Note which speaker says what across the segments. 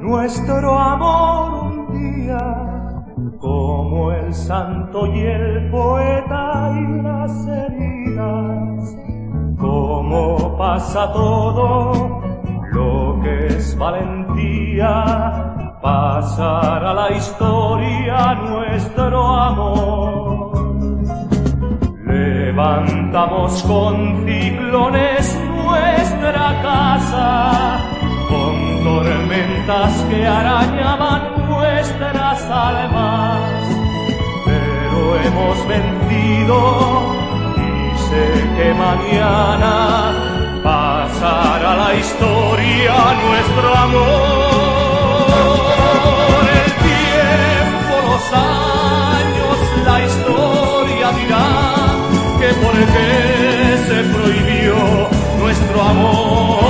Speaker 1: nuestro amor un día, como el santo y el poeta y las pasa todo lo que es valentía, pasará la historia nuestro amor. Levantamos con ciclones nuestra casa, tormentas que arañaban nuestras almas, pero hemos vencido y sé que mañana pasará la historia nuestro amor. El tiempo, los años, la historia dirá que por qué se prohibió nuestro amor.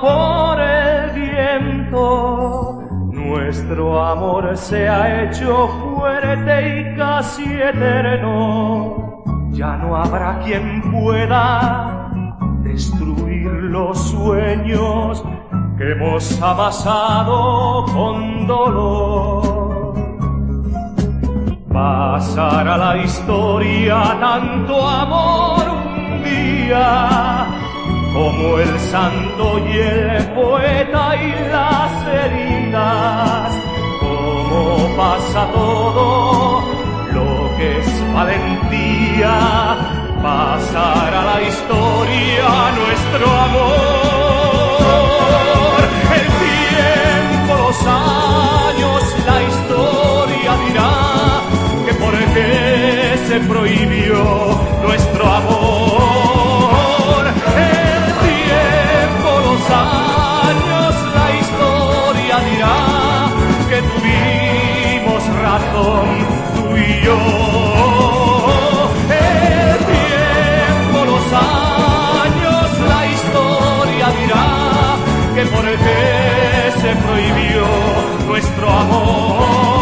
Speaker 1: Por el viento, nuestro amor se ha hecho fuerte y casi eterno. Ya no habrá quien pueda destruir los sueños que hemos amasado con dolor. Pasará la historia tanto amor un día como el santo y el poeta y las heridas, como pasa todo lo que es valentía, pasará la historia tuvimos razón tú y yo. El tiempo, los años, la historia dirá que por qué se prohibió nuestro amor.